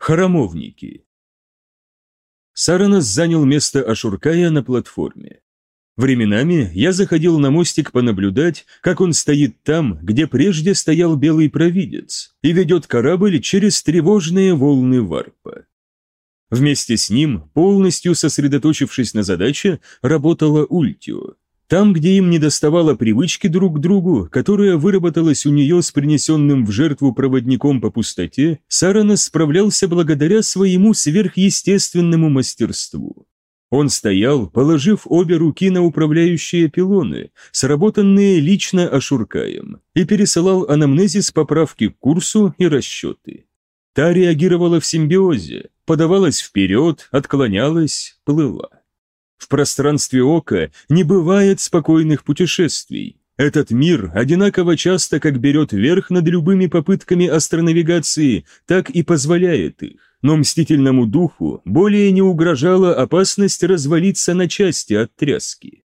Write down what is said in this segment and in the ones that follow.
Храмовники. Саранос занял место Ашуркая на платформе. Временами я заходил на мостик понаблюдать, как он стоит там, где прежде стоял белый провидец, и ведет корабль через тревожные волны варпа. Вместе с ним, полностью сосредоточившись на задаче, работала Ультио. Там, где им не доставало привычки друг к другу, которая выработалась у нее с принесенным в жертву проводником по пустоте, Саранос справлялся благодаря своему сверхъестественному мастерству. Он стоял, положив обе руки на управляющие пилоны, сработанные лично Ашуркаем, и пересылал анамнезис поправки к курсу и расчеты. Та реагировала в симбиозе, подавалась вперед, отклонялась, плыла. В пространстве ока не бывает спокойных путешествий. Этот мир одинаково часто как берет верх над любыми попытками астронавигации, так и позволяет их. Но мстительному духу более не угрожала опасность развалиться на части от тряски.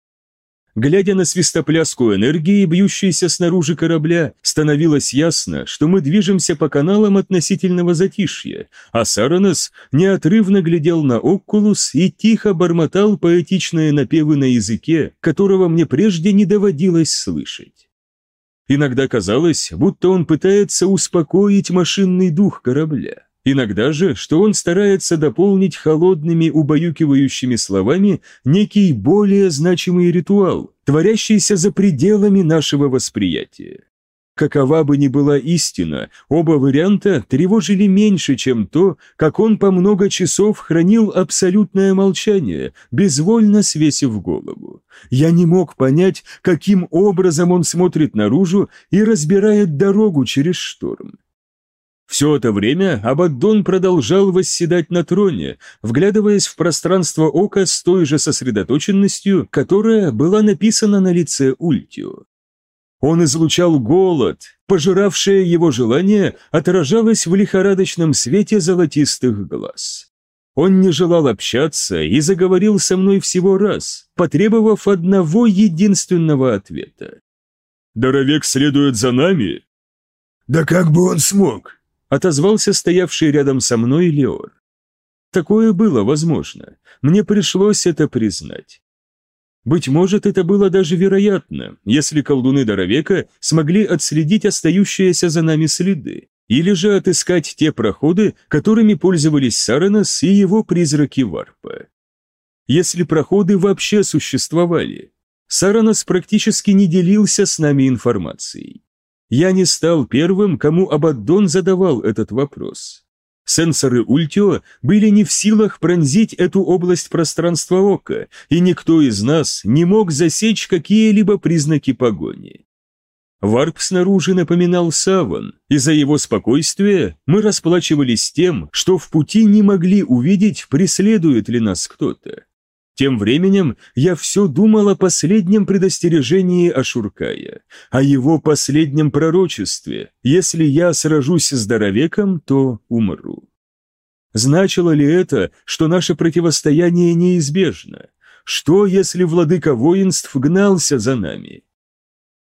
Глядя на свистопляску энергии, бьющейся снаружи корабля, становилось ясно, что мы движемся по каналам относительного затишья, а Саранос неотрывно глядел на Окулус и тихо бормотал поэтичные напевы на языке, которого мне прежде не доводилось слышать. Иногда казалось, будто он пытается успокоить машинный дух корабля. Иногда же, что он старается дополнить холодными убаюкивающими словами некий более значимый ритуал, творящийся за пределами нашего восприятия. Какова бы ни была истина, оба варианта тревожили меньше, чем то, как он по много часов хранил абсолютное молчание, безвольно свесив голову. Я не мог понять, каким образом он смотрит наружу и разбирает дорогу через шторм. Все это время Абаддон продолжал восседать на троне, вглядываясь в пространство ока с той же сосредоточенностью, которая была написана на лице Ультио. Он излучал голод, пожиравшее его желание отражалось в лихорадочном свете золотистых глаз. Он не желал общаться и заговорил со мной всего раз, потребовав одного единственного ответа. «Доровек следует за нами?» «Да как бы он смог?» Отозвался стоявший рядом со мной Леор. Такое было возможно, мне пришлось это признать. Быть может, это было даже вероятно, если колдуны Доровека смогли отследить остающиеся за нами следы, или же отыскать те проходы, которыми пользовались Саранос и его призраки Варпа. Если проходы вообще существовали, Саранос практически не делился с нами информацией. Я не стал первым, кому Абаддон задавал этот вопрос. Сенсоры Ультио были не в силах пронзить эту область пространства ока, и никто из нас не мог засечь какие-либо признаки погони. Варп снаружи напоминал саван, и за его спокойствие мы расплачивались тем, что в пути не могли увидеть, преследует ли нас кто-то. Тем временем я все думал о последнем предостережении Ашуркая, о его последнем пророчестве. Если я сражусь с Доровеком, то умру. Значило ли это, что наше противостояние неизбежно? Что, если владыка воинств гнался за нами?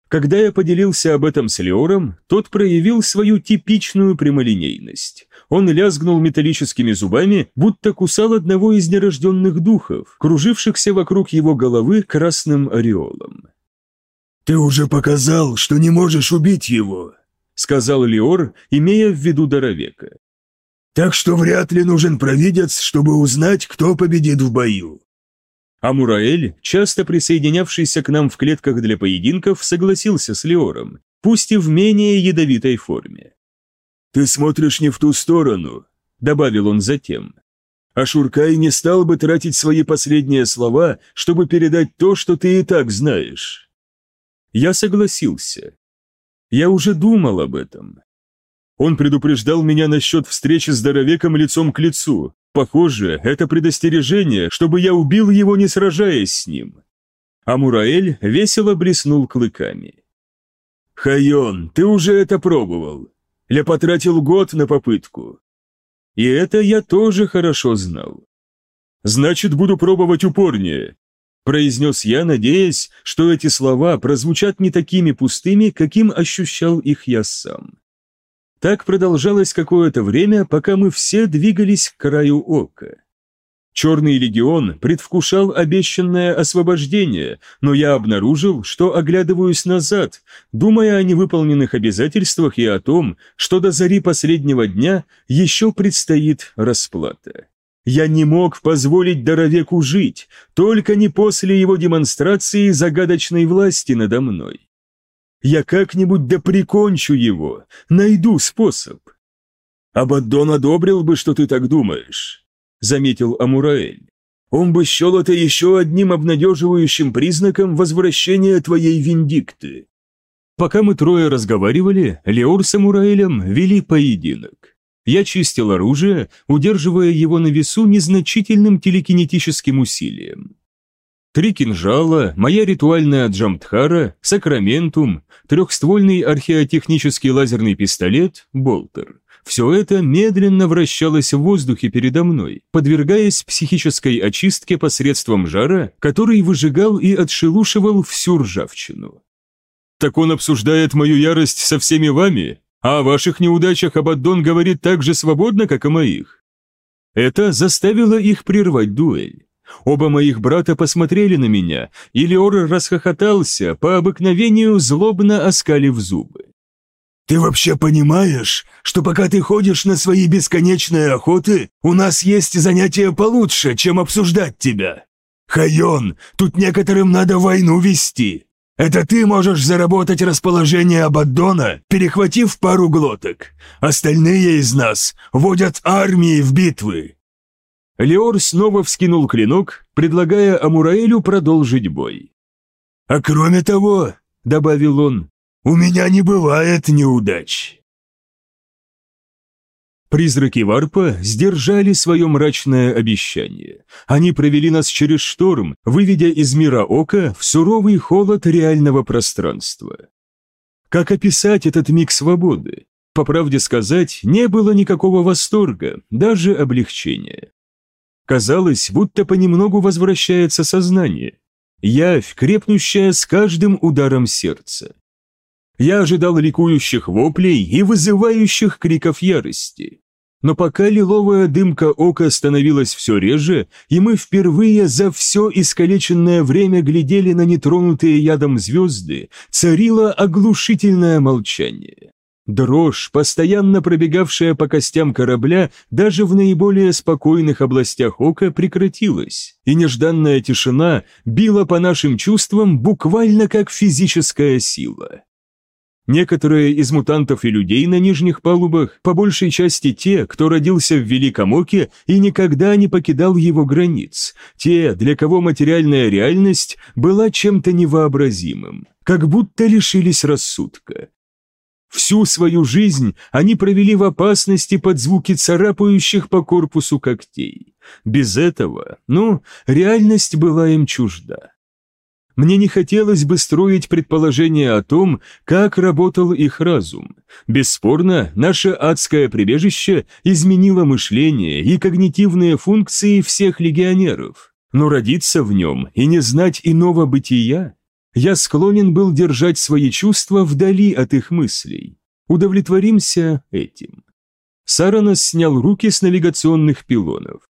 Когда я поделился об этом с Леором, тот проявил свою типичную прямолинейность. Он лязгнул металлическими зубами, будто кусал одного из нерожденных духов, кружившихся вокруг его головы красным ореолом. «Ты уже показал, что не можешь убить его», — сказал Леор, имея в виду Доровека. «Так что вряд ли нужен провидец, чтобы узнать, кто победит в бою. А Мураэль, часто присоединявшийся к нам в клетках для поединков, согласился с Леором, пусть и в менее ядовитой форме. «Ты смотришь не в ту сторону», — добавил он затем. «А Шуркай не стал бы тратить свои последние слова, чтобы передать то, что ты и так знаешь». Я согласился. Я уже думал об этом. Он предупреждал меня насчет встречи с здоровеком лицом к лицу, Похоже, это предостережение, чтобы я убил его, не сражаясь с ним. А Мураэль весело блеснул клыками. «Хайон, ты уже это пробовал. Я потратил год на попытку». И это я тоже хорошо знал. «Значит, буду пробовать упорнее», произнес я, надеясь, что эти слова прозвучат не такими пустыми, каким ощущал их я сам. Так продолжалось какое-то время, пока мы все двигались к краю ока. Черный легион предвкушал обещанное освобождение, но я обнаружил, что оглядываюсь назад, думая о невыполненных обязательствах и о том, что до зари последнего дня еще предстоит расплата. Я не мог позволить Доровеку жить, только не после его демонстрации загадочной власти надо мной. Я как-нибудь да прикончу его, найду способ. Абаддон одобрил бы, что ты так думаешь. — заметил Амураэль. «Он бы счел это еще одним обнадеживающим признаком возвращения твоей виндикты». Пока мы трое разговаривали, Леор с Амураэлем вели поединок. Я чистил оружие, удерживая его на весу незначительным телекинетическим усилием. Три кинжала, моя ритуальная джамтхара, сакраментум, трехствольный археотехнический лазерный пистолет, болтер. Все это медленно вращалось в воздухе передо мной, подвергаясь психической очистке посредством жара, который выжигал и отшелушивал всю ржавчину. «Так он обсуждает мою ярость со всеми вами, а о ваших неудачах Абаддон говорит так же свободно, как о моих». Это заставило их прервать дуэль. Оба моих брата посмотрели на меня, и Леор расхохотался, по обыкновению злобно оскалив зубы. Ты вообще понимаешь, что пока ты ходишь на свои бесконечные охоты, у нас есть занятия получше, чем обсуждать тебя? Хайон, тут некоторым надо войну вести. Это ты можешь заработать расположение Абаддона, перехватив пару глоток. Остальные из нас водят армии в битвы». Леор снова вскинул клинок, предлагая Амураэлю продолжить бой. «А кроме того», — добавил он, у меня не бывает неудач. Призраки Варпа сдержали свое мрачное обещание. Они провели нас через шторм, выведя из мира ока в суровый холод реального пространства. Как описать этот миг свободы? По правде сказать, не было никакого восторга, даже облегчения. Казалось, будто понемногу возвращается сознание. Явь, крепнущая с каждым ударом сердца. Я ожидал ликующих воплей и вызывающих криков ярости. Но пока лиловая дымка ока становилась все реже, и мы впервые за все искалеченное время глядели на нетронутые ядом звезды, царило оглушительное молчание. Дрожь, постоянно пробегавшая по костям корабля, даже в наиболее спокойных областях ока прекратилась, и нежданная тишина била по нашим чувствам буквально как физическая сила. Некоторые из мутантов и людей на нижних палубах, по большей части те, кто родился в Великом Оке и никогда не покидал его границ, те, для кого материальная реальность была чем-то невообразимым, как будто лишились рассудка. Всю свою жизнь они провели в опасности под звуки царапающих по корпусу когтей. Без этого, ну, реальность была им чужда. Мне не хотелось бы строить предположения о том, как работал их разум. Бесспорно, наше адское прибежище изменило мышление и когнитивные функции всех легионеров. Но родиться в нем и не знать иного бытия, я склонен был держать свои чувства вдали от их мыслей. Удовлетворимся этим. Саранос снял руки с навигационных пилонов.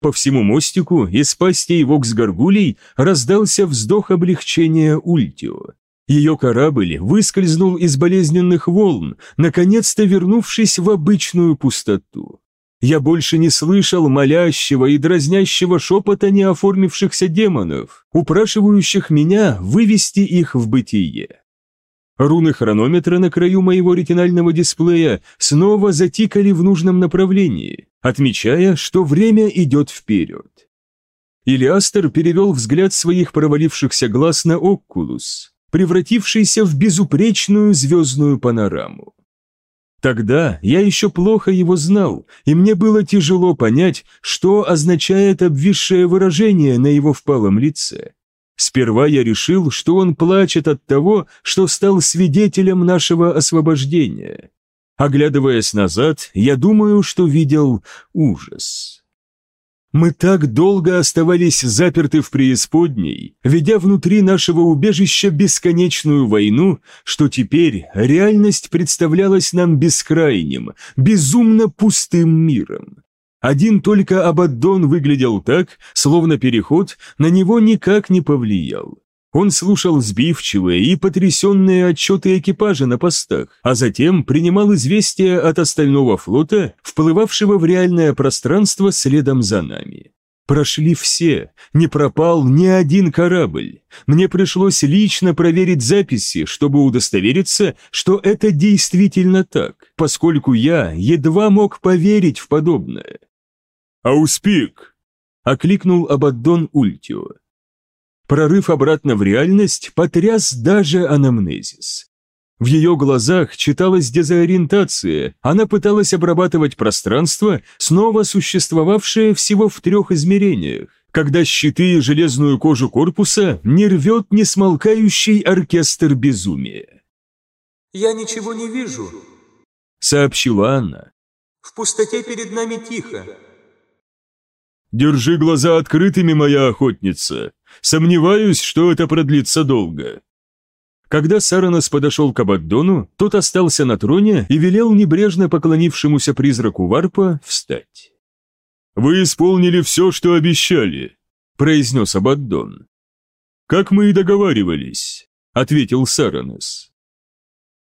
По всему мостику из пастей вокс-горгулей раздался вздох облегчения Ультио. Ее корабль выскользнул из болезненных волн, наконец-то вернувшись в обычную пустоту. Я больше не слышал молящего и дразнящего шепота неоформившихся демонов, упрашивающих меня вывести их в бытие. Руны хронометра на краю моего ретинального дисплея снова затикали в нужном направлении, отмечая, что время идет вперед. Илиастер перевел взгляд своих провалившихся глаз на Оккулус, превратившийся в безупречную звездную панораму. Тогда я еще плохо его знал, и мне было тяжело понять, что означает обвисшее выражение на его впалом лице. Сперва я решил, что он плачет от того, что стал свидетелем нашего освобождения. Оглядываясь назад, я думаю, что видел ужас. Мы так долго оставались заперты в преисподней, ведя внутри нашего убежища бесконечную войну, что теперь реальность представлялась нам бескрайним, безумно пустым миром. Один только Абаддон выглядел так, словно переход на него никак не повлиял. Он слушал сбивчивые и потрясенные отчеты экипажа на постах, а затем принимал известия от остального флота, вплывавшего в реальное пространство следом за нами. Прошли все, не пропал ни один корабль. Мне пришлось лично проверить записи, чтобы удостовериться, что это действительно так, поскольку я едва мог поверить в подобное. «Ауспик!» — окликнул Абаддон Ультио. Прорыв обратно в реальность потряс даже анамнезис. В ее глазах читалась дезориентация, она пыталась обрабатывать пространство, снова существовавшее всего в трех измерениях, когда щиты и железную кожу корпуса не рвет несмолкающий оркестр безумия. «Я ничего не вижу», — сообщила она. «В пустоте перед нами тихо». «Держи глаза открытыми, моя охотница», Сомневаюсь, что это продлится долго». Когда Саранос подошел к Абаддону, тот остался на троне и велел небрежно поклонившемуся призраку Варпа встать. «Вы исполнили все, что обещали», — произнес Абаддон. «Как мы и договаривались», — ответил Саранос.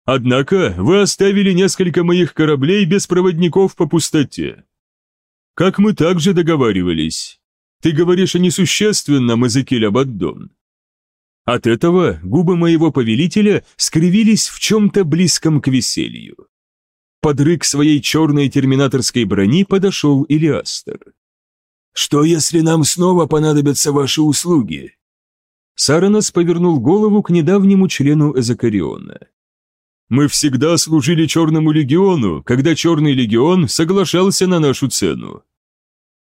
«Однако вы оставили несколько моих кораблей без проводников по пустоте. Как мы также договаривались, ты говоришь о несущественном, Эзекиль Абаддон. От этого губы моего повелителя скривились в чем-то близком к веселью. Под рык своей черной терминаторской брони подошел Илиастер. «Что, если нам снова понадобятся ваши услуги?» Саранос повернул голову к недавнему члену Эзокариона. «Мы всегда служили Черному легиону, когда Черный легион соглашался на нашу цену.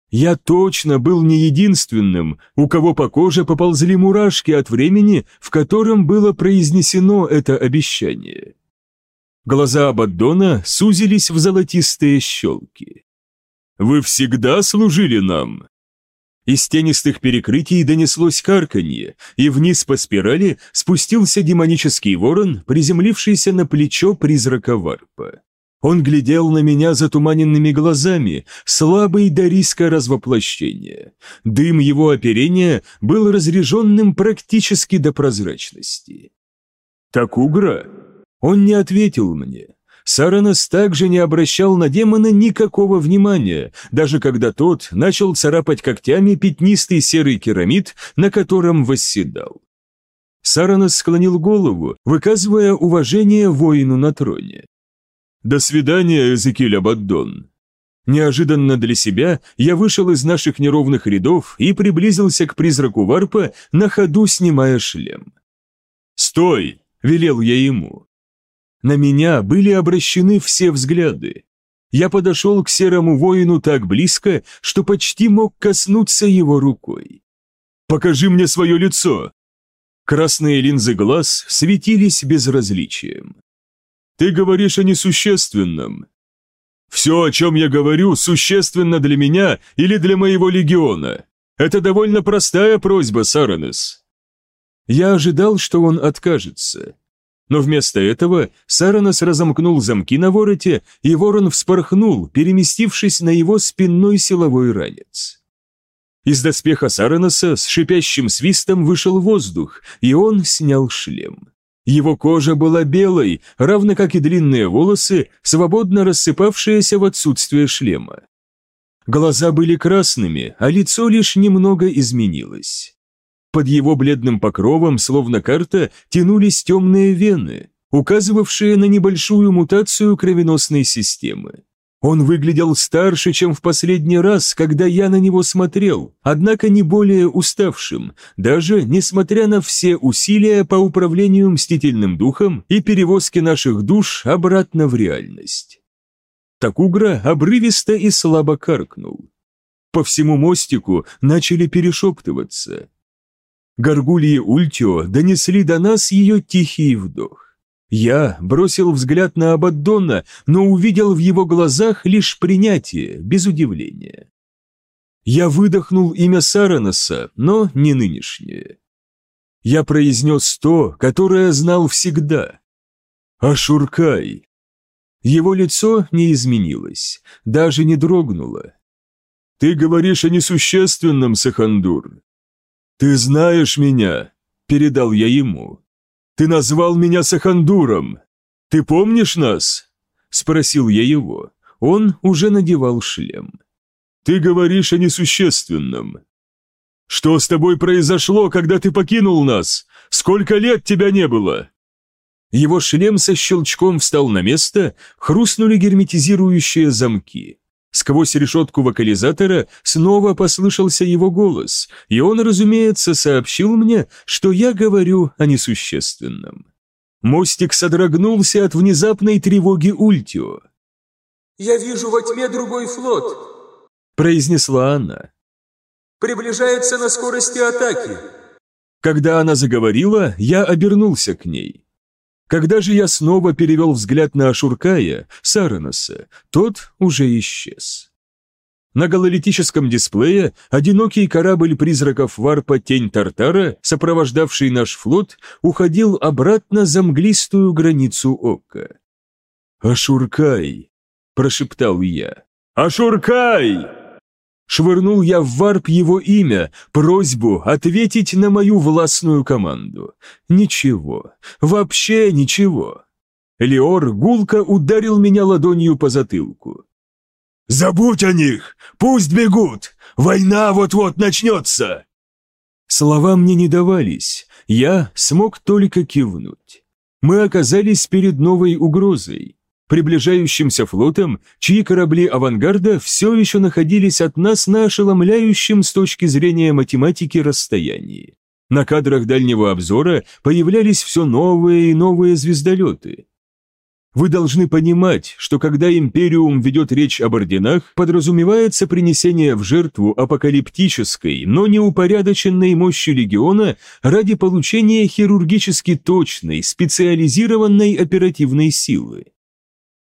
Я точно был не единственным, у кого по коже поползли мурашки от времени, в котором было произнесено это обещание. Глаза Абаддона сузились в золотистые щелки. «Вы всегда служили нам!» Из тенистых перекрытий донеслось карканье, и вниз по спирали спустился демонический ворон, приземлившийся на плечо призрака Варпа. Он глядел на меня затуманенными глазами, слабый до риска развоплощения. Дым его оперения был разреженным практически до прозрачности. «Так угра?» Он не ответил мне. Саранос также не обращал на демона никакого внимания, даже когда тот начал царапать когтями пятнистый серый керамид, на котором восседал. Саранос склонил голову, выказывая уважение воину на троне. «До свидания, Эзекиль Абаддон». Неожиданно для себя я вышел из наших неровных рядов и приблизился к призраку варпа, на ходу снимая шлем. «Стой!» – велел я ему. На меня были обращены все взгляды. Я подошел к серому воину так близко, что почти мог коснуться его рукой. «Покажи мне свое лицо!» Красные линзы глаз светились безразличием. Ты говоришь о несущественном. Все, о чем я говорю, существенно для меня или для моего легиона. Это довольно простая просьба, Саранес. Я ожидал, что он откажется. Но вместо этого Саранос разомкнул замки на вороте, и ворон вспорхнул, переместившись на его спинной силовой ранец. Из доспеха Сараноса с шипящим свистом вышел воздух, и он снял шлем. Его кожа была белой, равно как и длинные волосы, свободно рассыпавшиеся в отсутствие шлема. Глаза были красными, а лицо лишь немного изменилось. Под его бледным покровом, словно карта, тянулись темные вены, указывавшие на небольшую мутацию кровеносной системы. Он выглядел старше, чем в последний раз, когда я на него смотрел, однако не более уставшим, даже несмотря на все усилия по управлению мстительным духом и перевозке наших душ обратно в реальность. Такугра обрывисто и слабо каркнул. По всему мостику начали перешептываться. Горгульи Ультио донесли до нас ее тихий вдох. Я бросил взгляд на Абаддона, но увидел в его глазах лишь принятие, без удивления. Я выдохнул имя Сараноса, но не нынешнее. Я произнес то, которое знал всегда. Ашуркай. Его лицо не изменилось, даже не дрогнуло. «Ты говоришь о несущественном, Сахандур. Ты знаешь меня», — передал я ему. «Ты назвал меня Сахандуром. Ты помнишь нас?» — спросил я его. Он уже надевал шлем. «Ты говоришь о несущественном. Что с тобой произошло, когда ты покинул нас? Сколько лет тебя не было?» Его шлем со щелчком встал на место, хрустнули герметизирующие замки. Сквозь решетку вокализатора снова послышался его голос, и он, разумеется, сообщил мне, что я говорю о несущественном. Мостик содрогнулся от внезапной тревоги Ультио. «Я вижу во тьме другой флот», — произнесла она. «Приближается на скорости атаки». Когда она заговорила, я обернулся к ней. Когда же я снова перевел взгляд на Ашуркая, Сараноса, тот уже исчез. На гололитическом дисплее одинокий корабль призраков Варпа Тень Тартара, сопровождавший наш флот, уходил обратно за мглистую границу ока. «Ашуркай!» – прошептал я. «Ашуркай!» Швырнул я в варп его имя, просьбу ответить на мою властную команду. Ничего, вообще ничего. Леор гулко ударил меня ладонью по затылку. «Забудь о них! Пусть бегут! Война вот-вот начнется!» Слова мне не давались, я смог только кивнуть. Мы оказались перед новой угрозой приближающимся флотом, чьи корабли авангарда все еще находились от нас на ошеломляющем с точки зрения математики расстоянии. На кадрах дальнего обзора появлялись все новые и новые звездолеты. Вы должны понимать, что когда Империум ведет речь об орденах, подразумевается принесение в жертву апокалиптической, но неупорядоченной мощи легиона ради получения хирургически точной, специализированной оперативной силы.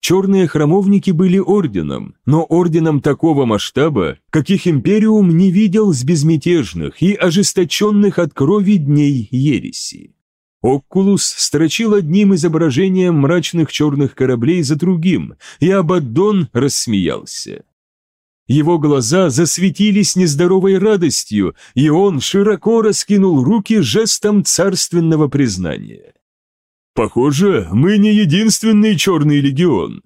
Черные храмовники были орденом, но орденом такого масштаба, каких Империум не видел с безмятежных и ожесточенных от крови дней ереси. Оккулус строчил одним изображением мрачных черных кораблей за другим, и Абаддон рассмеялся. Его глаза засветились нездоровой радостью, и он широко раскинул руки жестом царственного признания. Похоже, мы не единственный черный легион.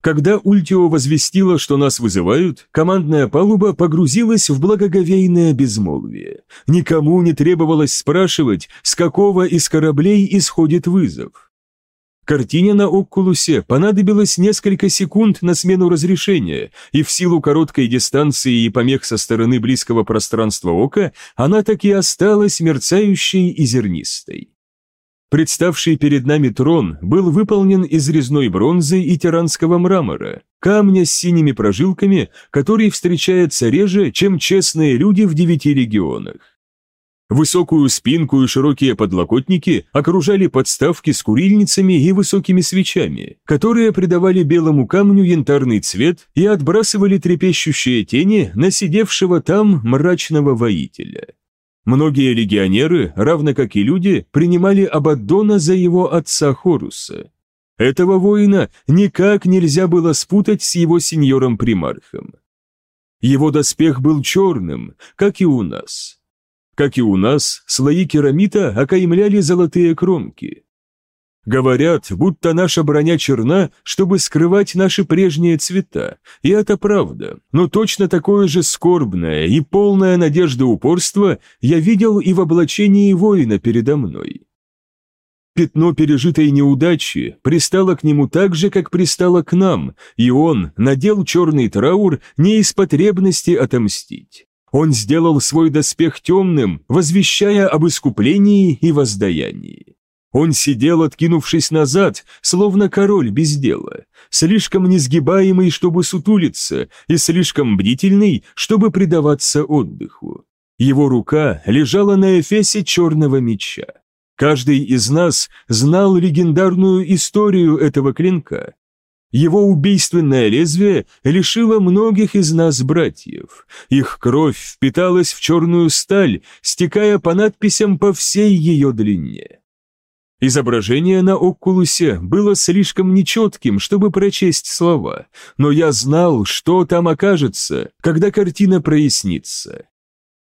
Когда Ультио возвестила, что нас вызывают, командная палуба погрузилась в благоговейное безмолвие. Никому не требовалось спрашивать, с какого из кораблей исходит вызов. Картине на Окулусе понадобилось несколько секунд на смену разрешения, и в силу короткой дистанции и помех со стороны близкого пространства ока она так и осталась мерцающей и зернистой. Представший перед нами трон был выполнен из резной бронзы и тиранского мрамора, камня с синими прожилками, который встречается реже, чем честные люди в девяти регионах. Высокую спинку и широкие подлокотники окружали подставки с курильницами и высокими свечами, которые придавали белому камню янтарный цвет и отбрасывали трепещущие тени на сидевшего там мрачного воителя. Многие легионеры, равно как и люди, принимали Абаддона за его отца Хоруса. Этого воина никак нельзя было спутать с его сеньором-примархом. Его доспех был черным, как и у нас. Как и у нас, слои керамита окаймляли золотые кромки. Говорят, будто наша броня черна, чтобы скрывать наши прежние цвета, и это правда, но точно такое же скорбное и полное надежды упорство я видел и в облачении воина передо мной. Пятно пережитой неудачи пристало к нему так же, как пристало к нам, и он надел черный траур не из потребности отомстить. Он сделал свой доспех темным, возвещая об искуплении и воздаянии. Он сидел, откинувшись назад, словно король без дела, слишком несгибаемый, чтобы сутулиться, и слишком бдительный, чтобы предаваться отдыху. Его рука лежала на эфесе черного меча. Каждый из нас знал легендарную историю этого клинка. Его убийственное лезвие лишило многих из нас братьев. Их кровь впиталась в черную сталь, стекая по надписям по всей ее длине. Изображение на окулусе было слишком нечетким, чтобы прочесть слова, но я знал, что там окажется, когда картина прояснится.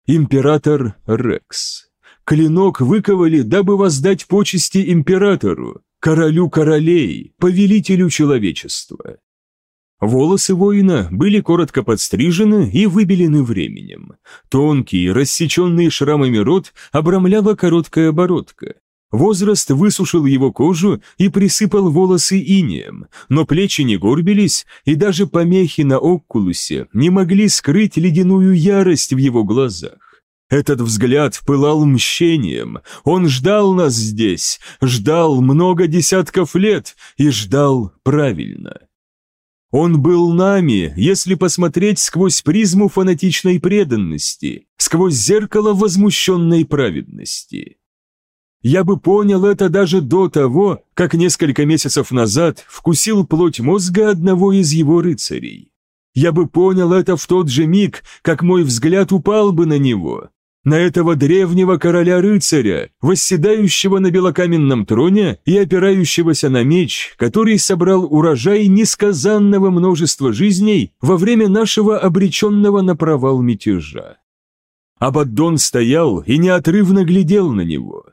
Император Рекс. Клинок выковали, дабы воздать почести императору, королю королей, повелителю человечества. Волосы воина были коротко подстрижены и выбелены временем. Тонкий, рассеченный шрамами рот обрамляла короткая бородка. Возраст высушил его кожу и присыпал волосы инеем, но плечи не горбились, и даже помехи на окулусе не могли скрыть ледяную ярость в его глазах. Этот взгляд пылал мщением, он ждал нас здесь, ждал много десятков лет и ждал правильно. Он был нами, если посмотреть сквозь призму фанатичной преданности, сквозь зеркало возмущенной праведности. Я бы понял это даже до того, как несколько месяцев назад вкусил плоть мозга одного из его рыцарей. Я бы понял это в тот же миг, как мой взгляд упал бы на него, на этого древнего короля-рыцаря, восседающего на белокаменном троне и опирающегося на меч, который собрал урожай несказанного множества жизней во время нашего обреченного на провал мятежа. Абаддон стоял и неотрывно глядел на него.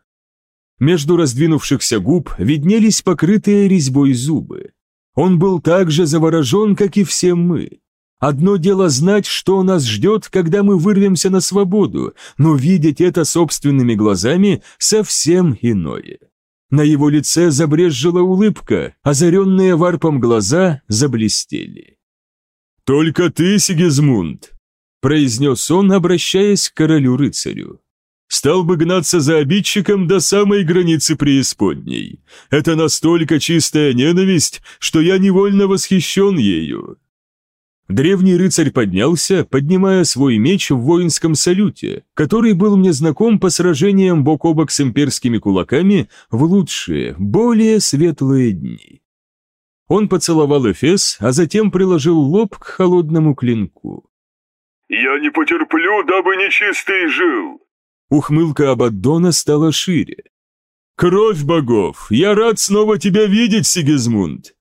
Между раздвинувшихся губ виднелись покрытые резьбой зубы. Он был так же заворожен, как и все мы. Одно дело знать, что нас ждет, когда мы вырвемся на свободу, но видеть это собственными глазами совсем иное. На его лице забрезжила улыбка, озаренные варпом глаза заблестели. «Только ты, Сигизмунд!» – произнес он, обращаясь к королю-рыцарю стал бы гнаться за обидчиком до самой границы преисподней. Это настолько чистая ненависть, что я невольно восхищен ею». Древний рыцарь поднялся, поднимая свой меч в воинском салюте, который был мне знаком по сражениям бок о бок с имперскими кулаками в лучшие, более светлые дни. Он поцеловал Эфес, а затем приложил лоб к холодному клинку. «Я не потерплю, дабы нечистый жил!» Ухмылка Абаддона стала шире. «Кровь богов! Я рад снова тебя видеть, Сигизмунд!»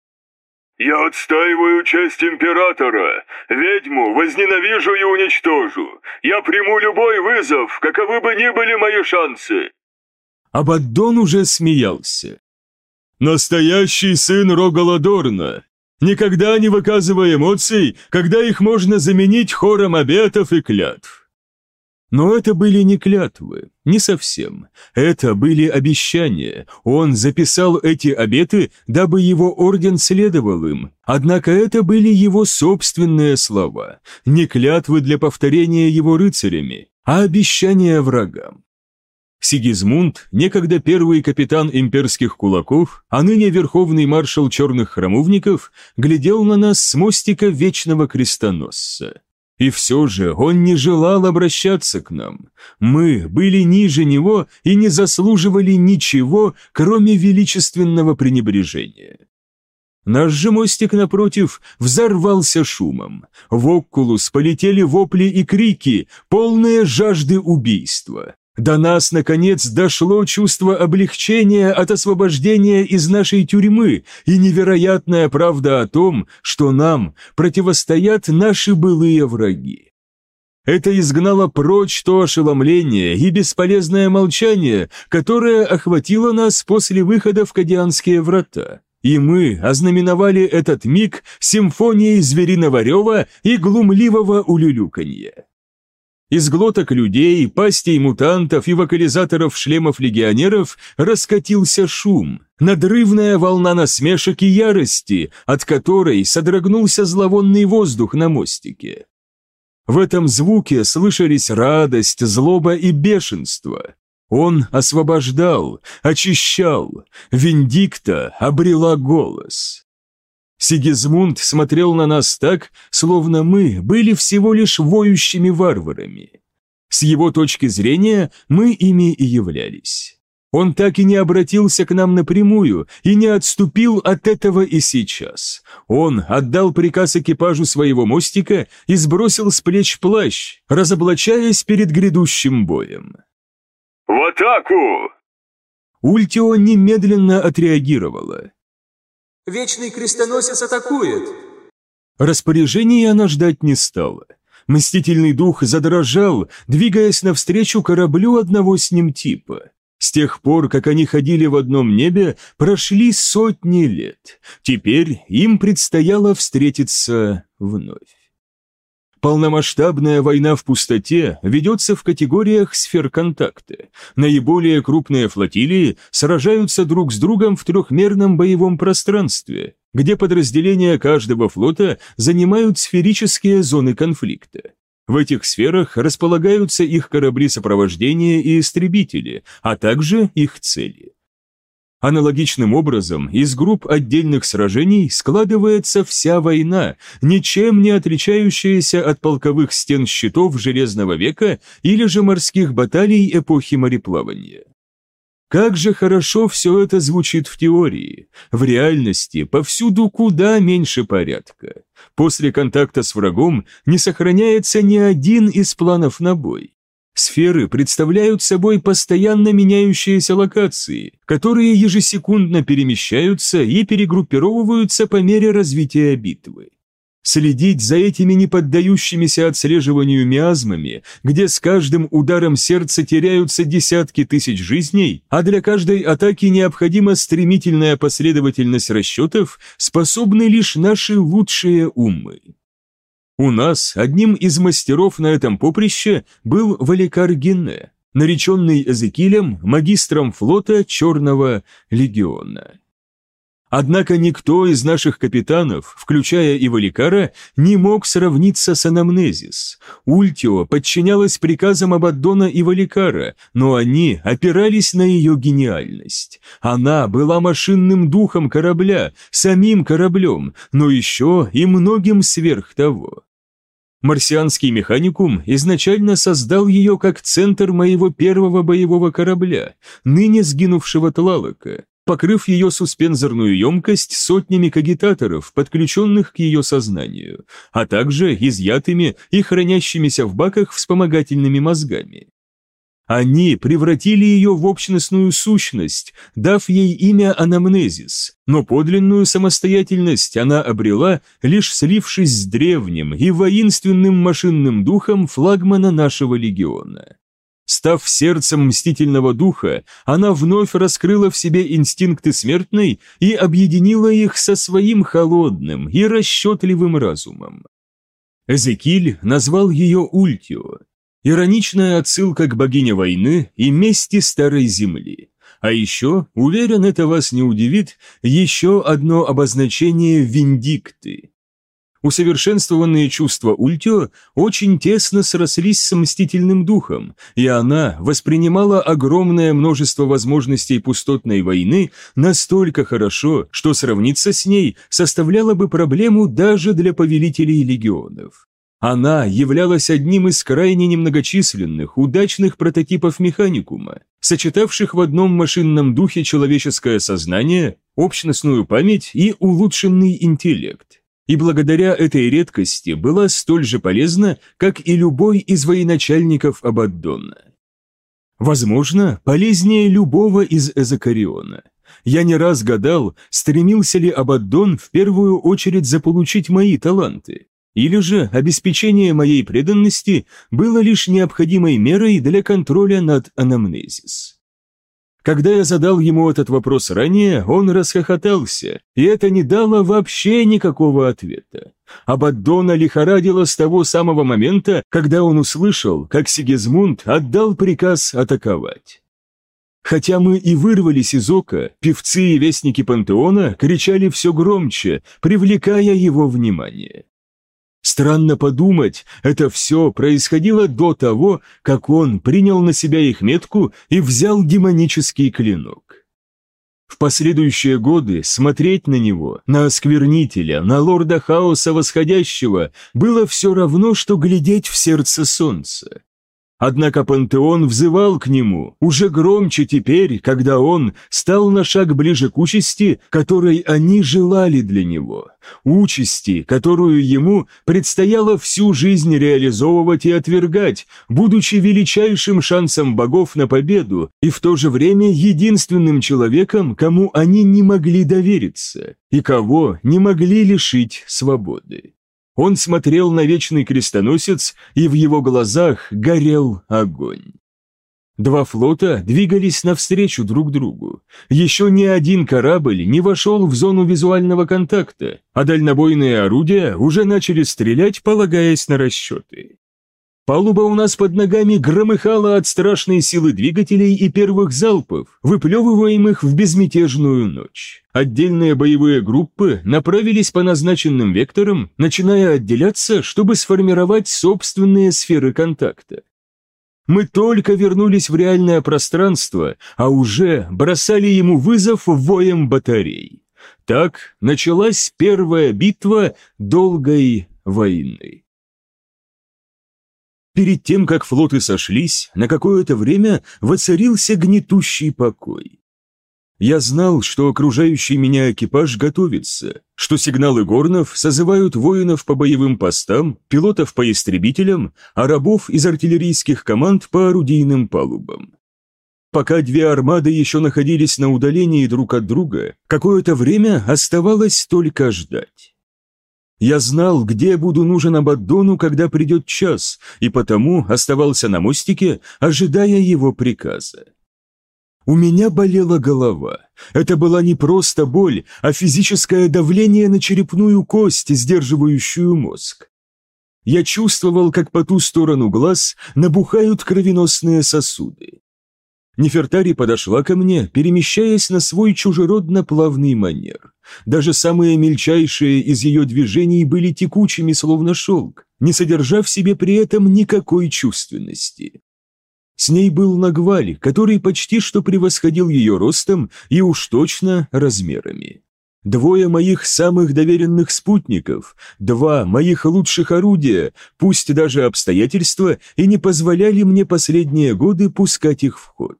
«Я отстаиваю честь императора. Ведьму возненавижу и уничтожу. Я приму любой вызов, каковы бы ни были мои шансы». Абаддон уже смеялся. «Настоящий сын Рогаладорна, никогда не выказывая эмоций, когда их можно заменить хором обетов и клятв. Но это были не клятвы, не совсем. Это были обещания. Он записал эти обеты, дабы его орден следовал им. Однако это были его собственные слова, не клятвы для повторения его рыцарями, а обещания врагам. Сигизмунд, некогда первый капитан имперских кулаков, а ныне верховный маршал черных храмовников, глядел на нас с мостика вечного крестоносца. И все же он не желал обращаться к нам. Мы были ниже него и не заслуживали ничего, кроме величественного пренебрежения. Наш же мостик, напротив, взорвался шумом. В Оккулус полетели вопли и крики, полные жажды убийства. До нас, наконец, дошло чувство облегчения от освобождения из нашей тюрьмы и невероятная правда о том, что нам противостоят наши былые враги. Это изгнало прочь то ошеломление и бесполезное молчание, которое охватило нас после выхода в Кадианские врата. И мы ознаменовали этот миг симфонией звериного рева и глумливого улюлюканья. Из глоток людей, пастей мутантов и вокализаторов шлемов легионеров раскатился шум, надрывная волна насмешек и ярости, от которой содрогнулся зловонный воздух на мостике. В этом звуке слышались радость, злоба и бешенство. Он освобождал, очищал, Виндикта обрела голос. Сигизмунд смотрел на нас так, словно мы были всего лишь воющими варварами. С его точки зрения мы ими и являлись. Он так и не обратился к нам напрямую и не отступил от этого и сейчас. Он отдал приказ экипажу своего мостика и сбросил с плеч плащ, разоблачаясь перед грядущим боем. «В атаку!» Ультио немедленно отреагировала. Вечный крестоносец атакует. Распоряжения она ждать не стала. Мстительный дух задрожал, двигаясь навстречу кораблю одного с ним типа. С тех пор, как они ходили в одном небе, прошли сотни лет. Теперь им предстояло встретиться вновь. Полномасштабная война в пустоте ведется в категориях сфер контакта. Наиболее крупные флотилии сражаются друг с другом в трехмерном боевом пространстве, где подразделения каждого флота занимают сферические зоны конфликта. В этих сферах располагаются их корабли сопровождения и истребители, а также их цели. Аналогичным образом из групп отдельных сражений складывается вся война, ничем не отличающаяся от полковых стен щитов Железного века или же морских баталий эпохи мореплавания. Как же хорошо все это звучит в теории. В реальности повсюду куда меньше порядка. После контакта с врагом не сохраняется ни один из планов на бой. Сферы представляют собой постоянно меняющиеся локации, которые ежесекундно перемещаются и перегруппировываются по мере развития битвы. Следить за этими неподдающимися отслеживанию миазмами, где с каждым ударом сердца теряются десятки тысяч жизней, а для каждой атаки необходима стремительная последовательность расчетов, способны лишь наши лучшие умы. У нас одним из мастеров на этом поприще был Валикар Генне, нареченный Эзекилем магистром флота Черного легиона. Однако никто из наших капитанов, включая и Валикара, не мог сравниться с Анамнезис. Ультио подчинялась приказам Абаддона и Валикара, но они опирались на ее гениальность. Она была машинным духом корабля, самим кораблем, но еще и многим сверх того. Марсианский механикум изначально создал ее как центр моего первого боевого корабля, ныне сгинувшего Тлалока покрыв ее суспензорную емкость сотнями кагитаторов, подключенных к ее сознанию, а также изъятыми и хранящимися в баках вспомогательными мозгами. Они превратили ее в общностную сущность, дав ей имя анамнезис, но подлинную самостоятельность она обрела, лишь слившись с древним и воинственным машинным духом флагмана нашего легиона. Став сердцем мстительного духа, она вновь раскрыла в себе инстинкты смертной и объединила их со своим холодным и расчетливым разумом. Эзекиль назвал ее Ультио, ироничная отсылка к богине войны и мести Старой Земли. А еще, уверен, это вас не удивит, еще одно обозначение Виндикты – Усовершенствованные чувства Ультио очень тесно срослись с мстительным духом, и она воспринимала огромное множество возможностей пустотной войны настолько хорошо, что сравниться с ней составляло бы проблему даже для повелителей легионов. Она являлась одним из крайне немногочисленных, удачных прототипов механикума, сочетавших в одном машинном духе человеческое сознание, общностную память и улучшенный интеллект и благодаря этой редкости была столь же полезна, как и любой из военачальников Абаддона. Возможно, полезнее любого из Эзокариона. Я не раз гадал, стремился ли Абаддон в первую очередь заполучить мои таланты, или же обеспечение моей преданности было лишь необходимой мерой для контроля над анамнезис. Когда я задал ему этот вопрос ранее, он расхохотался, и это не дало вообще никакого ответа. Абаддона лихорадило с того самого момента, когда он услышал, как Сигизмунд отдал приказ атаковать. Хотя мы и вырвались из ока, певцы и вестники пантеона кричали все громче, привлекая его внимание. Странно подумать, это все происходило до того, как он принял на себя их метку и взял демонический клинок. В последующие годы смотреть на него, на осквернителя, на лорда хаоса восходящего, было все равно, что глядеть в сердце солнца. Однако пантеон взывал к нему, уже громче теперь, когда он стал на шаг ближе к участи, которой они желали для него, участи, которую ему предстояло всю жизнь реализовывать и отвергать, будучи величайшим шансом богов на победу и в то же время единственным человеком, кому они не могли довериться и кого не могли лишить свободы. Он смотрел на вечный крестоносец, и в его глазах горел огонь. Два флота двигались навстречу друг другу. Еще ни один корабль не вошел в зону визуального контакта, а дальнобойные орудия уже начали стрелять, полагаясь на расчеты. Палуба у нас под ногами громыхала от страшной силы двигателей и первых залпов, выплевываемых в безмятежную ночь. Отдельные боевые группы направились по назначенным векторам, начиная отделяться, чтобы сформировать собственные сферы контакта. Мы только вернулись в реальное пространство, а уже бросали ему вызов воем батарей. Так началась первая битва долгой войны. Перед тем, как флоты сошлись, на какое-то время воцарился гнетущий покой. Я знал, что окружающий меня экипаж готовится, что сигналы горнов созывают воинов по боевым постам, пилотов по истребителям, а рабов из артиллерийских команд по орудийным палубам. Пока две армады еще находились на удалении друг от друга, какое-то время оставалось только ждать. Я знал, где буду нужен Абаддону, когда придет час, и потому оставался на мостике, ожидая его приказа. У меня болела голова. Это была не просто боль, а физическое давление на черепную кость, сдерживающую мозг. Я чувствовал, как по ту сторону глаз набухают кровеносные сосуды. Нефертари подошла ко мне, перемещаясь на свой чужеродно-плавный манер. Даже самые мельчайшие из ее движений были текучими, словно шелк, не содержа в себе при этом никакой чувственности. С ней был Нагваль, который почти что превосходил ее ростом и уж точно размерами. Двое моих самых доверенных спутников, два моих лучших орудия, пусть даже обстоятельства и не позволяли мне последние годы пускать их в ход.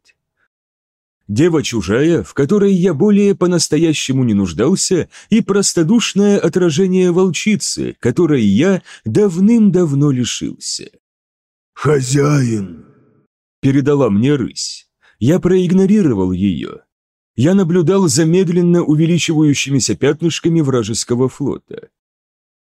Дева чужая, в которой я более по-настоящему не нуждался, и простодушное отражение волчицы, которой я давным-давно лишился. «Хозяин!» — передала мне рысь. Я проигнорировал ее. Я наблюдал за медленно увеличивающимися пятнышками вражеского флота.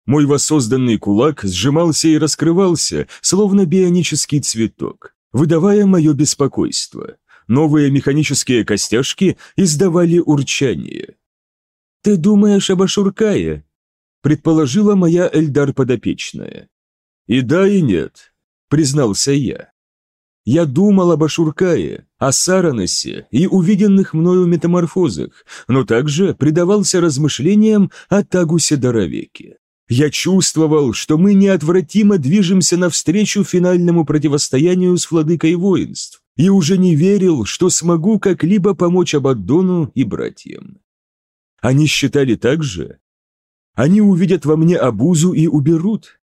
Мой воссозданный кулак сжимался и раскрывался, словно бионический цветок, выдавая мое беспокойство. Новые механические костяшки издавали урчание. «Ты думаешь об Ашуркае?» – предположила моя Эльдар подопечная. «И да, и нет», – признался я. Я думал об Ашуркае, о Сараносе и увиденных мною метаморфозах, но также предавался размышлениям о Тагусе Доровеке. Я чувствовал, что мы неотвратимо движемся навстречу финальному противостоянию с владыкой воинств, и уже не верил, что смогу как-либо помочь Абаддону и братьям. Они считали так же? Они увидят во мне обузу и уберут?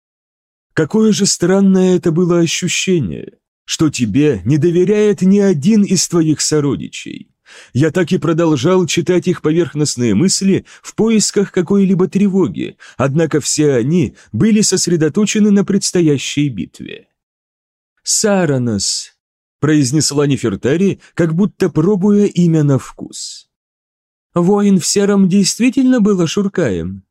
Какое же странное это было ощущение что тебе не доверяет ни один из твоих сородичей. Я так и продолжал читать их поверхностные мысли в поисках какой-либо тревоги, однако все они были сосредоточены на предстоящей битве. «Саранос», — произнесла Нефертари, как будто пробуя имя на вкус. «Воин в сером действительно был Ашуркаем?»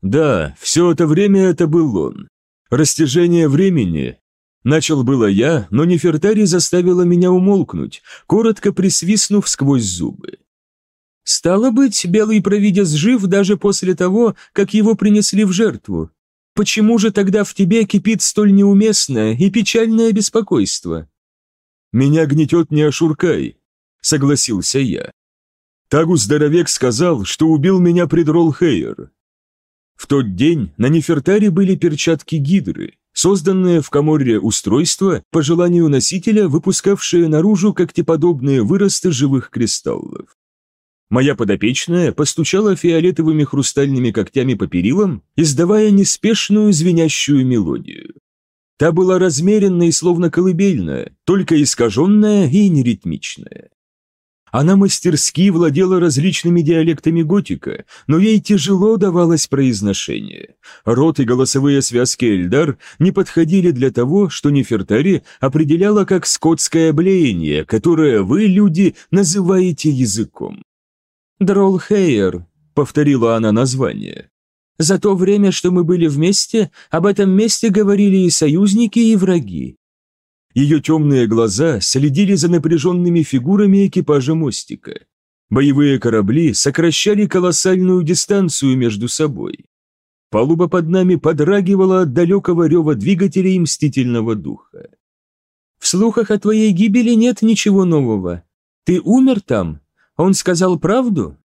«Да, все это время это был он. Растяжение времени Начал было я, но Нефертари заставила меня умолкнуть, коротко присвистнув сквозь зубы. «Стало быть, белый провидец жив даже после того, как его принесли в жертву. Почему же тогда в тебе кипит столь неуместное и печальное беспокойство?» «Меня гнетет не Ашуркай», — согласился я. Тагус-здоровек сказал, что убил меня предрол Хейер. В тот день на Нефертаре были перчатки гидры, созданные в Каморре устройства, по желанию носителя, выпускавшие наружу когтеподобные выросты живых кристаллов. Моя подопечная постучала фиолетовыми хрустальными когтями по перилам, издавая неспешную звенящую мелодию. Та была размеренной, словно колыбельная, только искаженная и неритмичная. Она мастерски владела различными диалектами готика, но ей тяжело давалось произношение. Рот и голосовые связки Эльдар не подходили для того, что Нефертари определяла как скотское блеяние, которое вы, люди, называете языком. «Дролхейер», — повторила она название. «За то время, что мы были вместе, об этом месте говорили и союзники, и враги. Ее темные глаза следили за напряженными фигурами экипажа мостика. Боевые корабли сокращали колоссальную дистанцию между собой. Палуба под нами подрагивала от далекого рева двигателей мстительного духа. «В слухах о твоей гибели нет ничего нового. Ты умер там? Он сказал правду?»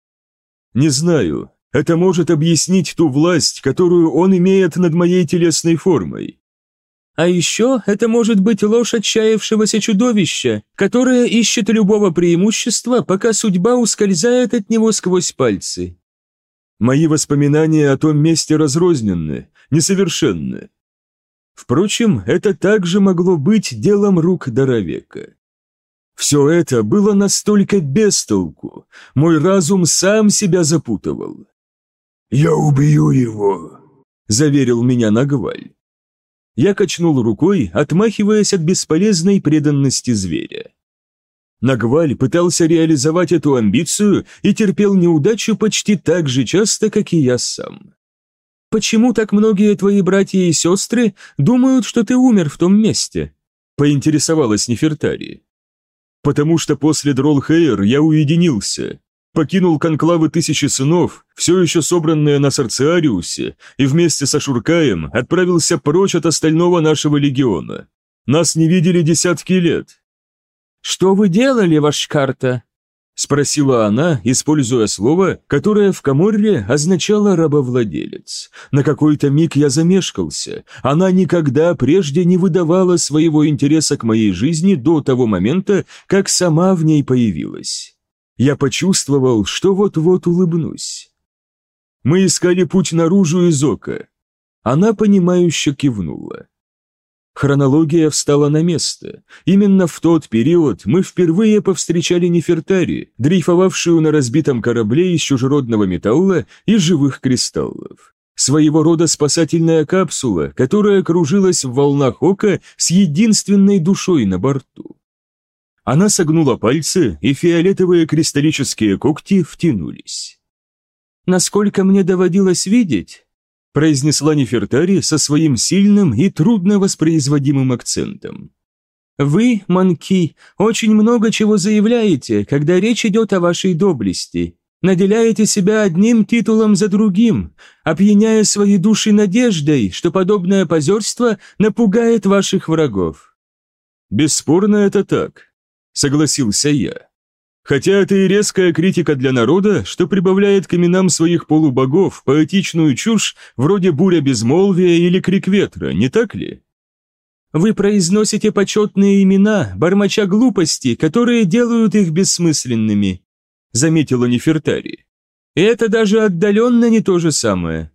«Не знаю. Это может объяснить ту власть, которую он имеет над моей телесной формой. А еще это может быть ложь отчаявшегося чудовища, которое ищет любого преимущества, пока судьба ускользает от него сквозь пальцы. Мои воспоминания о том месте разрозненны, несовершенны. Впрочем, это также могло быть делом рук Доровека. Все это было настолько бестолку, мой разум сам себя запутывал. «Я убью его», — заверил меня Нагваль. Я качнул рукой, отмахиваясь от бесполезной преданности зверя. Нагваль пытался реализовать эту амбицию и терпел неудачу почти так же часто, как и я сам. «Почему так многие твои братья и сестры думают, что ты умер в том месте?» — поинтересовалась Нефертари. «Потому что после Дролхейр я уединился, покинул конклавы Тысячи Сынов, все еще собранные на Сарциариусе, и вместе со Шуркаем отправился прочь от остального нашего легиона. Нас не видели десятки лет. «Что вы делали, ваш карта?» — спросила она, используя слово, которое в Каморре означало «рабовладелец». На какой-то миг я замешкался. Она никогда прежде не выдавала своего интереса к моей жизни до того момента, как сама в ней появилась. Я почувствовал, что вот-вот улыбнусь. Мы искали путь наружу из ока. Она, понимающе кивнула. Хронология встала на место. Именно в тот период мы впервые повстречали Нефертари, дрейфовавшую на разбитом корабле из чужеродного металла и живых кристаллов. Своего рода спасательная капсула, которая кружилась в волнах ока с единственной душой на борту. Она согнула пальцы, и фиолетовые кристаллические когти втянулись. «Насколько мне доводилось видеть», – произнесла Нефертари со своим сильным и трудно воспроизводимым акцентом. «Вы, Манки, очень много чего заявляете, когда речь идет о вашей доблести. Наделяете себя одним титулом за другим, опьяняя свои души надеждой, что подобное позерство напугает ваших врагов». «Бесспорно, это так», согласился я. Хотя это и резкая критика для народа, что прибавляет к именам своих полубогов поэтичную чушь вроде буря безмолвия или крик ветра, не так ли? Вы произносите почетные имена, бормоча глупости, которые делают их бессмысленными, заметила Нефертари. И это даже отдаленно не то же самое.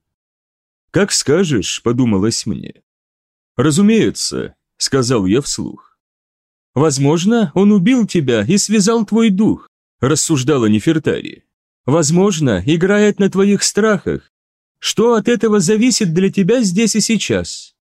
Как скажешь, подумалось мне. Разумеется, сказал я вслух. Возможно, он убил тебя и связал твой дух, рассуждала Нефертари. Возможно, играет на твоих страхах. Что от этого зависит для тебя здесь и сейчас?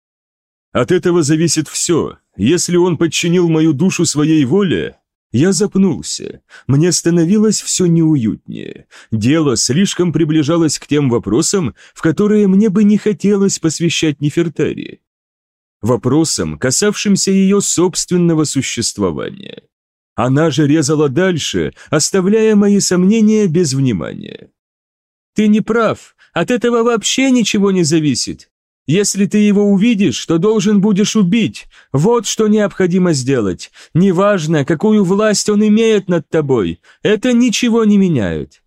От этого зависит все. Если он подчинил мою душу своей воле, я запнулся. Мне становилось все неуютнее. Дело слишком приближалось к тем вопросам, в которые мне бы не хотелось посвящать Нефертари вопросом, касавшимся ее собственного существования. Она же резала дальше, оставляя мои сомнения без внимания. «Ты не прав, от этого вообще ничего не зависит. Если ты его увидишь, то должен будешь убить. Вот что необходимо сделать. Неважно, какую власть он имеет над тобой, это ничего не меняет».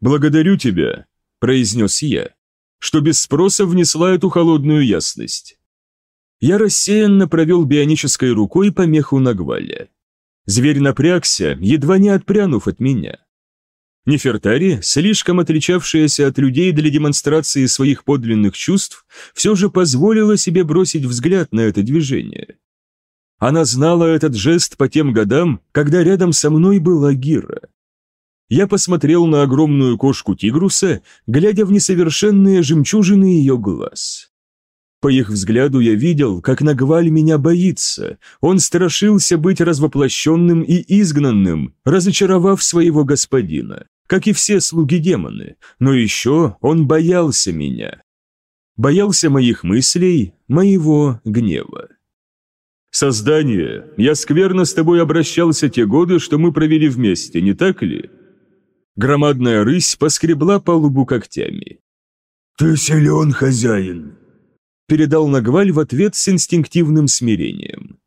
«Благодарю тебя», – произнес я, – «что без спроса внесла эту холодную ясность». Я рассеянно провел бионической рукой по меху Нагваля. Зверь напрягся, едва не отпрянув от меня. Нефертари, слишком отличавшаяся от людей для демонстрации своих подлинных чувств, все же позволила себе бросить взгляд на это движение. Она знала этот жест по тем годам, когда рядом со мной была Гира. Я посмотрел на огромную кошку тигруса, глядя в несовершенные жемчужины ее глаз. По их взгляду я видел, как Нагваль меня боится. Он страшился быть развоплощенным и изгнанным, разочаровав своего господина, как и все слуги-демоны, но еще он боялся меня. Боялся моих мыслей, моего гнева. «Создание, я скверно с тобой обращался те годы, что мы провели вместе, не так ли?» Громадная рысь поскребла палубу когтями. «Ты силен, хозяин», передал Нагваль в ответ с инстинктивным смирением.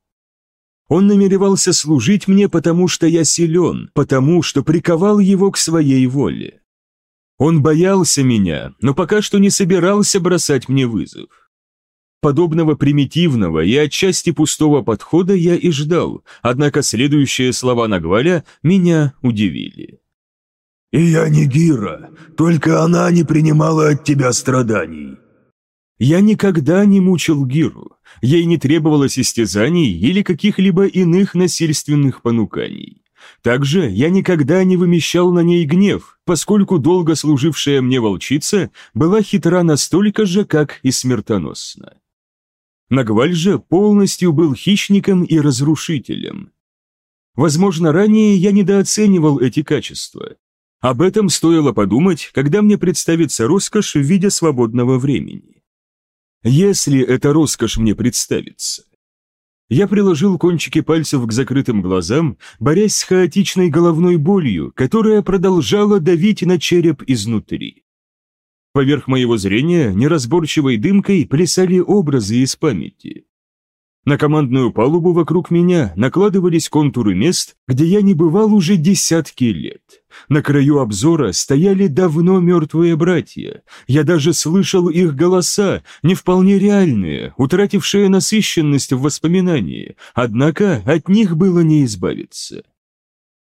Он намеревался служить мне, потому что я силен, потому что приковал его к своей воле. Он боялся меня, но пока что не собирался бросать мне вызов. Подобного примитивного и отчасти пустого подхода я и ждал, однако следующие слова Нагваля меня удивили. «И я не Гира, только она не принимала от тебя страданий. Я никогда не мучил Гиру, ей не требовалось истязаний или каких-либо иных насильственных понуканий. Также я никогда не вымещал на ней гнев, поскольку долго служившая мне волчица была хитра настолько же, как и смертоносна. Нагваль же полностью был хищником и разрушителем. Возможно, ранее я недооценивал эти качества. Об этом стоило подумать, когда мне представится роскошь в виде свободного времени. Если эта роскошь мне представится. Я приложил кончики пальцев к закрытым глазам, борясь с хаотичной головной болью, которая продолжала давить на череп изнутри. Поверх моего зрения неразборчивой дымкой плясали образы из памяти. На командную палубу вокруг меня накладывались контуры мест, где я не бывал уже десятки лет. На краю обзора стояли давно мертвые братья. Я даже слышал их голоса, не вполне реальные, утратившие насыщенность в воспоминании, однако от них было не избавиться.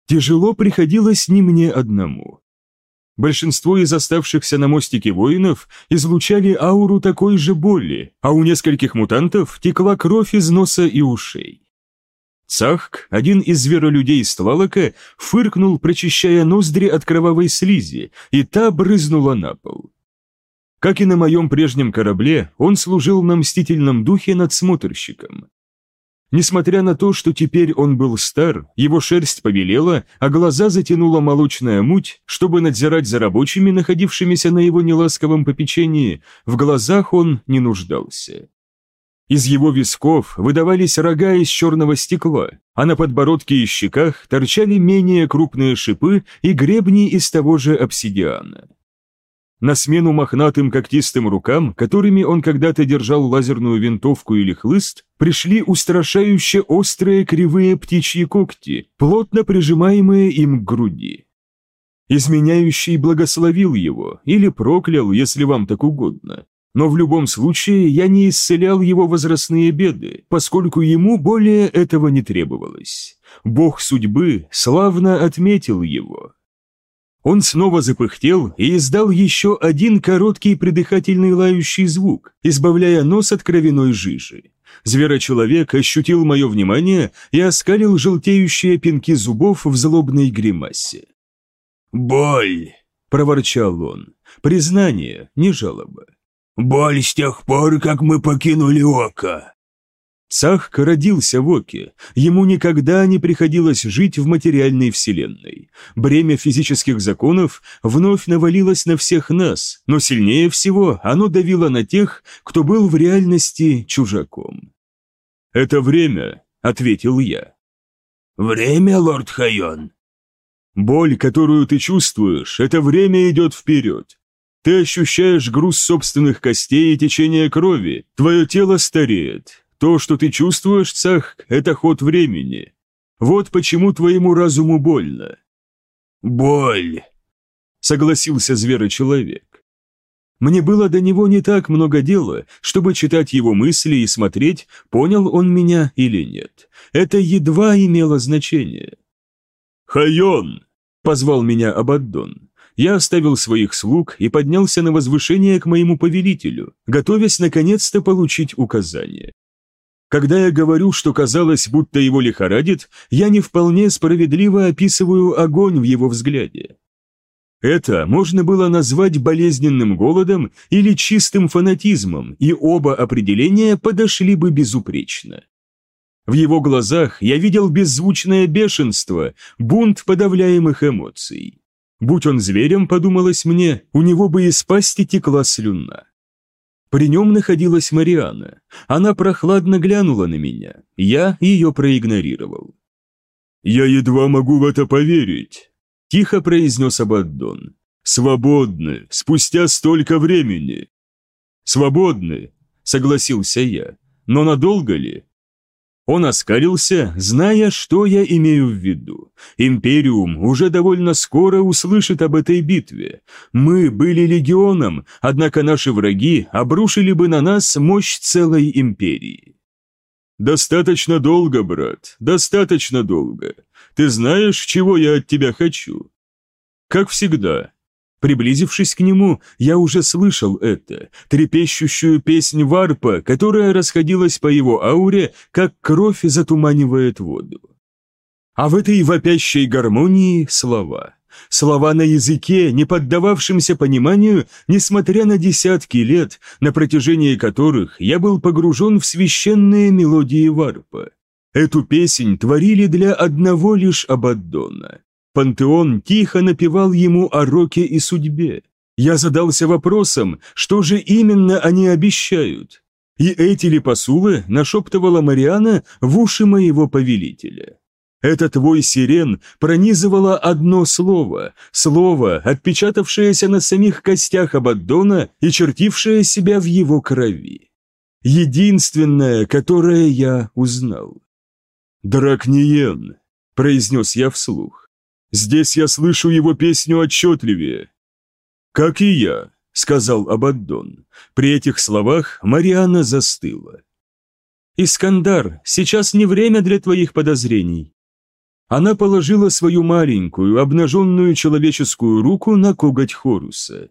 Тяжело приходилось не мне одному. Большинство из оставшихся на мостике воинов излучали ауру такой же боли, а у нескольких мутантов текла кровь из носа и ушей. Цахк, один из зверолюдей стволока, фыркнул, прочищая ноздри от кровавой слизи, и та брызнула на пол. Как и на моем прежнем корабле, он служил на мстительном духе надсмотрщиком. Несмотря на то, что теперь он был стар, его шерсть побелела, а глаза затянула молочная муть, чтобы надзирать за рабочими, находившимися на его неласковом попечении, в глазах он не нуждался. Из его висков выдавались рога из черного стекла, а на подбородке и щеках торчали менее крупные шипы и гребни из того же обсидиана. На смену мохнатым когтистым рукам, которыми он когда-то держал лазерную винтовку или хлыст, пришли устрашающе острые кривые птичьи когти, плотно прижимаемые им к груди. Изменяющий благословил его, или проклял, если вам так угодно. Но в любом случае я не исцелял его возрастные беды, поскольку ему более этого не требовалось. Бог судьбы славно отметил его. Он снова запыхтел и издал еще один короткий придыхательный лающий звук, избавляя нос от кровяной жижи. Зверочеловек ощутил мое внимание и оскалил желтеющие пинки зубов в злобной гримасе. «Боль!» – проворчал он. Признание, не жалоба. «Боль с тех пор, как мы покинули око. Цах родился в Оке, ему никогда не приходилось жить в материальной вселенной. Бремя физических законов вновь навалилось на всех нас, но сильнее всего оно давило на тех, кто был в реальности чужаком. «Это время», — ответил я. «Время, лорд Хайон?» «Боль, которую ты чувствуешь, это время идет вперед. Ты ощущаешь груз собственных костей и течение крови, твое тело стареет, то, что ты чувствуешь, Цах, это ход времени. Вот почему твоему разуму больно». «Боль», — согласился зверочеловек. Мне было до него не так много дела, чтобы читать его мысли и смотреть, понял он меня или нет. Это едва имело значение. «Хайон!» – позвал меня Абаддон. Я оставил своих слуг и поднялся на возвышение к моему повелителю, готовясь наконец-то получить указание. Когда я говорю, что казалось, будто его лихорадит, я не вполне справедливо описываю огонь в его взгляде. Это можно было назвать болезненным голодом или чистым фанатизмом, и оба определения подошли бы безупречно. В его глазах я видел беззвучное бешенство, бунт подавляемых эмоций. Будь он зверем, подумалось мне, у него бы из пасти текла слюна. При нем находилась Мариана. Она прохладно глянула на меня. Я ее проигнорировал. «Я едва могу в это поверить», – тихо произнес Абаддон. «Свободны, спустя столько времени». «Свободны», – согласился я. «Но надолго ли?» Он оскалился, зная, что я имею в виду. Империум уже довольно скоро услышит об этой битве. Мы были легионом, однако наши враги обрушили бы на нас мощь целой империи. «Достаточно долго, брат, достаточно долго. Ты знаешь, чего я от тебя хочу?» «Как всегда», Приблизившись к нему, я уже слышал это, трепещущую песнь варпа, которая расходилась по его ауре, как кровь затуманивает воду. А в этой вопящей гармонии слова. Слова на языке, не поддававшимся пониманию, несмотря на десятки лет, на протяжении которых я был погружен в священные мелодии варпа. Эту песнь творили для одного лишь Абаддона. Пантеон тихо напевал ему о роке и судьбе. Я задался вопросом, что же именно они обещают. И эти ли посулы нашептывала Мариана в уши моего повелителя. Это твой сирен пронизывало одно слово, слово, отпечатавшееся на самих костях Абаддона и чертившее себя в его крови. Единственное, которое я узнал. «Дракниен», — произнес я вслух. Здесь я слышу его песню отчетливее». «Как и я», — сказал Абаддон. При этих словах Мариана застыла. «Искандар, сейчас не время для твоих подозрений». Она положила свою маленькую, обнаженную человеческую руку на коготь Хоруса.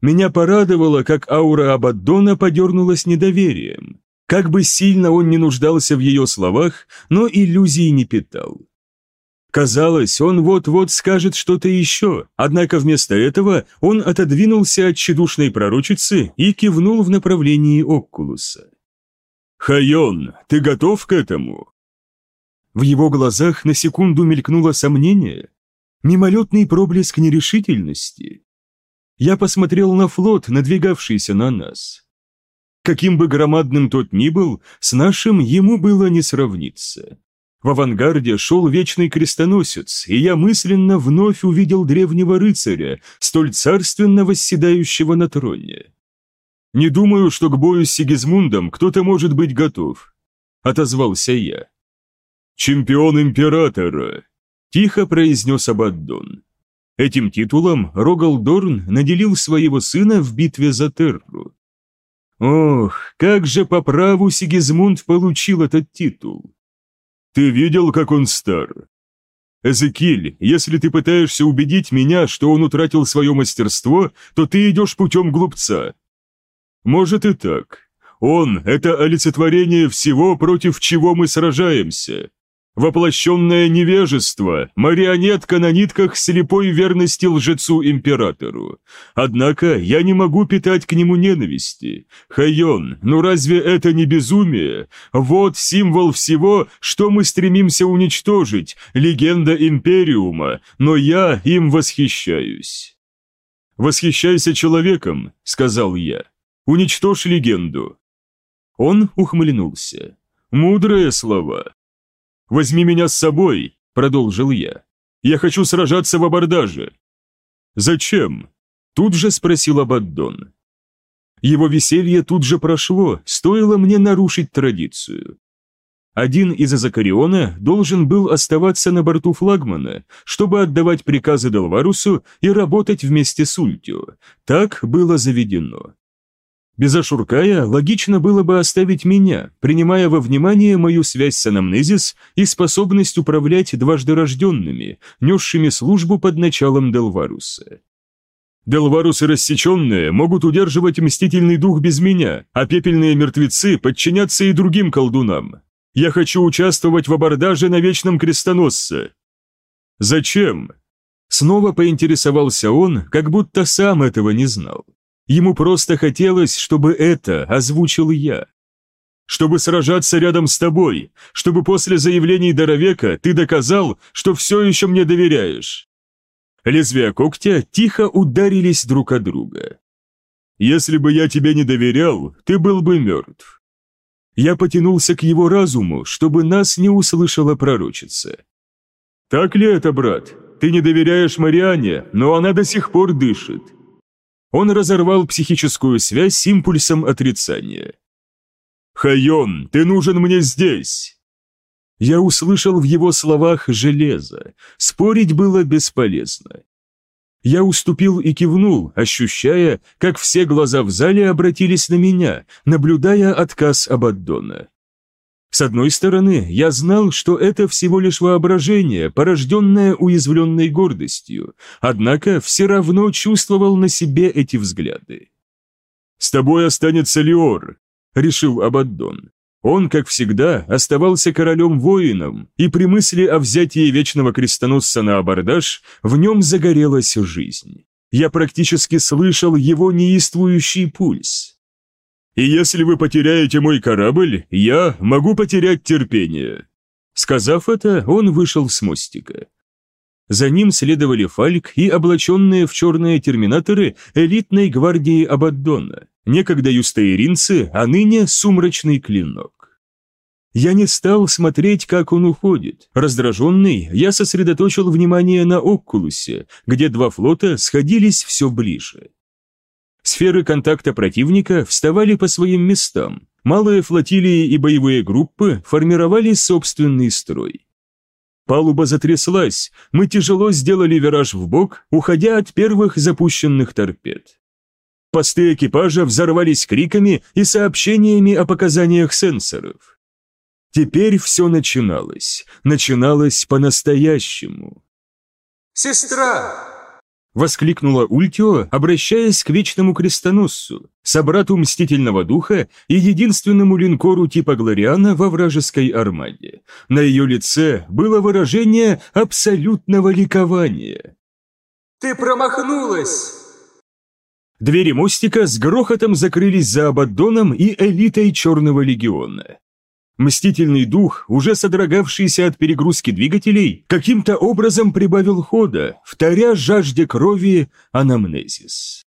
Меня порадовало, как аура Абаддона подернулась недоверием. Как бы сильно он не нуждался в ее словах, но иллюзий не питал. Казалось, он вот-вот скажет что-то еще, однако вместо этого он отодвинулся от тщедушной пророчицы и кивнул в направлении Оккулуса. «Хайон, ты готов к этому?» В его глазах на секунду мелькнуло сомнение, мимолетный проблеск нерешительности. Я посмотрел на флот, надвигавшийся на нас. Каким бы громадным тот ни был, с нашим ему было не сравниться. В авангарде шел вечный крестоносец, и я мысленно вновь увидел древнего рыцаря, столь царственно восседающего на троне. «Не думаю, что к бою с Сигизмундом кто-то может быть готов», — отозвался я. «Чемпион императора», — тихо произнес Абаддон. Этим титулом Рогалдорн наделил своего сына в битве за Терру. Ох, как же по праву Сигизмунд получил этот титул! Ты видел, как он стар? Эзекиль, если ты пытаешься убедить меня, что он утратил свое мастерство, то ты идешь путем глупца. Может и так. Он – это олицетворение всего, против чего мы сражаемся. Воплощенное невежество, марионетка на нитках слепой верности лжецу-императору. Однако я не могу питать к нему ненависти. Хайон, ну разве это не безумие? Вот символ всего, что мы стремимся уничтожить, легенда Империума, но я им восхищаюсь. «Восхищайся человеком», — сказал я. «Уничтожь легенду». Он ухмыльнулся. «Мудрые слова». «Возьми меня с собой», — продолжил я. «Я хочу сражаться в абордаже». «Зачем?» — тут же спросил Абаддон. Его веселье тут же прошло, стоило мне нарушить традицию. Один из Азакариона должен был оставаться на борту флагмана, чтобы отдавать приказы Делварусу и работать вместе с Ультио. Так было заведено. Без Ашуркая логично было бы оставить меня, принимая во внимание мою связь с анамнезис и способность управлять дважды рожденными, несшими службу под началом Делваруса. Делварусы рассеченные могут удерживать мстительный дух без меня, а пепельные мертвецы подчинятся и другим колдунам. Я хочу участвовать в абордаже на Вечном Крестоносце. Зачем? Снова поинтересовался он, как будто сам этого не знал. Ему просто хотелось, чтобы это озвучил я. Чтобы сражаться рядом с тобой, чтобы после заявлений Доровека ты доказал, что все еще мне доверяешь. Лезвия когтя тихо ударились друг от друга. Если бы я тебе не доверял, ты был бы мертв. Я потянулся к его разуму, чтобы нас не услышала пророчица. Так ли это, брат? Ты не доверяешь Мариане, но она до сих пор дышит. Он разорвал психическую связь с импульсом отрицания. «Хайон, ты нужен мне здесь!» Я услышал в его словах железо. Спорить было бесполезно. Я уступил и кивнул, ощущая, как все глаза в зале обратились на меня, наблюдая отказ Абаддона. С одной стороны, я знал, что это всего лишь воображение, порожденное уязвленной гордостью, однако все равно чувствовал на себе эти взгляды. «С тобой останется Леор», — решил Абаддон. Он, как всегда, оставался королем-воином, и при мысли о взятии Вечного Крестоносца на абордаж в нем загорелась жизнь. Я практически слышал его неистующий пульс. И если вы потеряете мой корабль, я могу потерять терпение». Сказав это, он вышел с мостика. За ним следовали Фальк и облаченные в черные терминаторы элитной гвардии Абаддона, некогда юстаиринцы, а ныне сумрачный клинок. Я не стал смотреть, как он уходит. Раздраженный, я сосредоточил внимание на Оккулусе, где два флота сходились все ближе. Сферы контакта противника вставали по своим местам. Малые флотилии и боевые группы формировали собственный строй. Палуба затряслась, мы тяжело сделали вираж в бок, уходя от первых запущенных торпед. Посты экипажа взорвались криками и сообщениями о показаниях сенсоров. Теперь все начиналось, начиналось по-настоящему. «Сестра!» Воскликнула Ультио, обращаясь к Вечному Крестоносцу, собрату Мстительного Духа и единственному линкору типа Глориана во вражеской армаде. На ее лице было выражение абсолютного ликования. «Ты промахнулась!» Двери мостика с грохотом закрылись за Абаддоном и элитой Черного Легиона. Мстительный дух, уже содрогавшийся от перегрузки двигателей, каким-то образом прибавил хода, вторя жажде крови анамнезис.